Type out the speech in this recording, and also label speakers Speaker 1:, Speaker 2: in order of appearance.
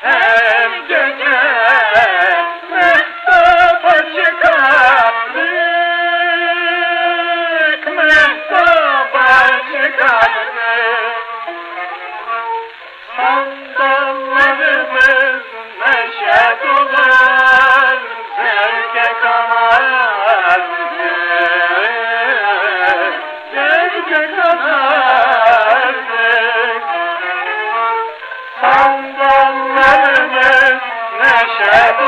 Speaker 1: Hey! insanlarımız neşe dolar, zevke kanar, zevke kanar. Sandallarımız neşe dolar,